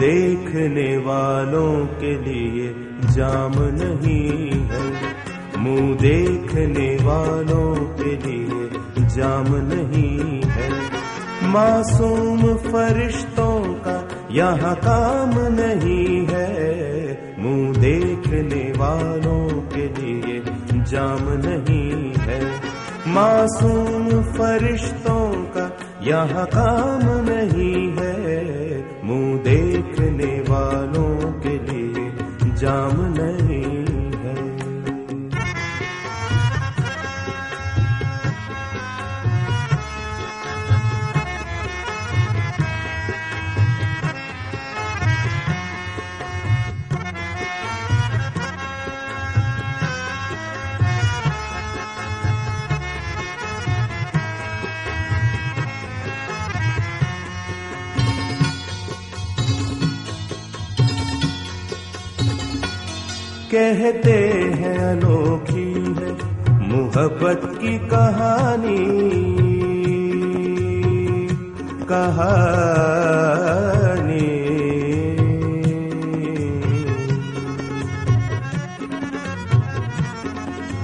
देखने वालों के लिए जाम नहीं है। मुँह देखने वालों के लिए जाम नहीं है। मासूम फरिश्तों का यहाँ काम नहीं है देखने वालों के लिए जाम नहीं है। मासूम फरिश्तों का यहाँ काम नहीं है। मुँह देखने वालों के लिए जाम नहीं कहते हैं अनोखी है मोहब्बत की कहानी। कहानी।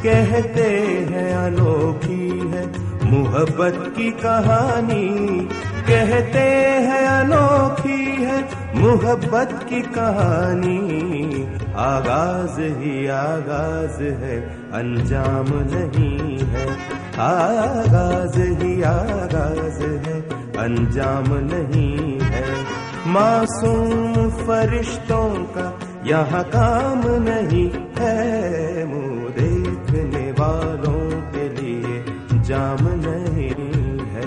कहते हैं अनोखी है मोहब्बत की कहानी कहते हैं अनोखी है मोहब्बत की कहानी। आगाज़ ही आगाज़ है, अंजाम नहीं है। आगाज़ ही आगाज़ है, अंजाम नहीं है। मासूम फरिश्तों का यहाँ काम नहीं है, मुँह देखने वालों जाम नहीं है।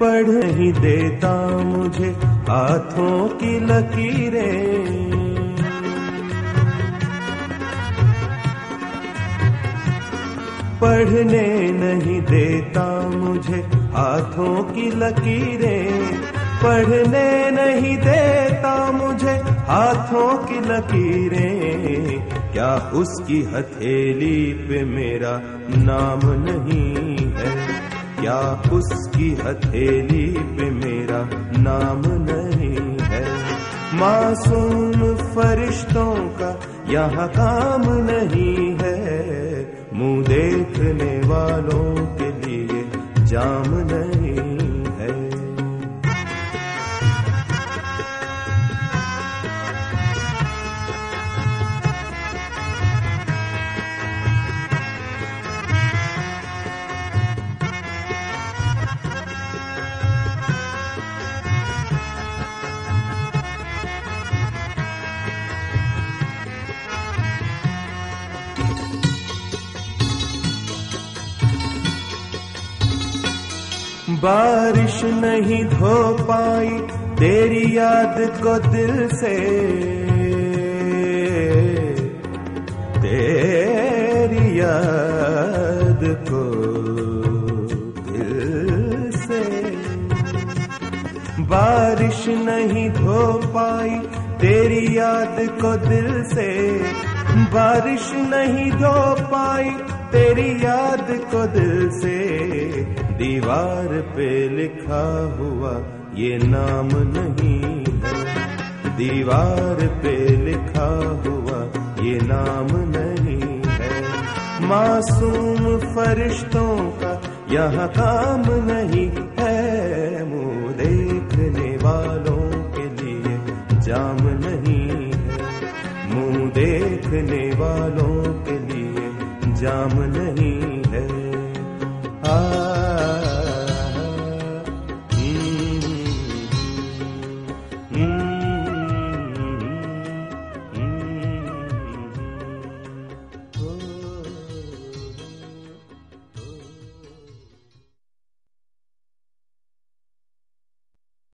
पढ़ नहीं देता मुझे हाथों की लकीरें। पढ़ने नहीं देता मुझे हाथों की लकीरें। पढ़ने नहीं देता मुझे हाथों की लकीरें। क्या उसकी हथेली पे मेरा नाम नहीं है? क्या उसकी हथेली पे मेरा नाम नहीं मासूम फरिश्तों का यहाँ काम नहीं है। मुँह देखने वालों के लिए जाम नहीं। बारिश नहीं धो पाई तेरी याद को दिल से। तेरी याद को दिल से। बारिश नहीं धो पाई तेरी याद को दिल से। बारिश नहीं धो पाई तेरी याद को दिल से। दीवार पे लिखा हुआ ये नाम नहीं है। दीवार पे लिखा हुआ ये नाम नहीं है। मासूम फरिश्तों का यहाँ काम नहीं है। मुँह देखने वालों के लिए जाम नहीं है। मुँह देखने वालों के लिए जाम नहीं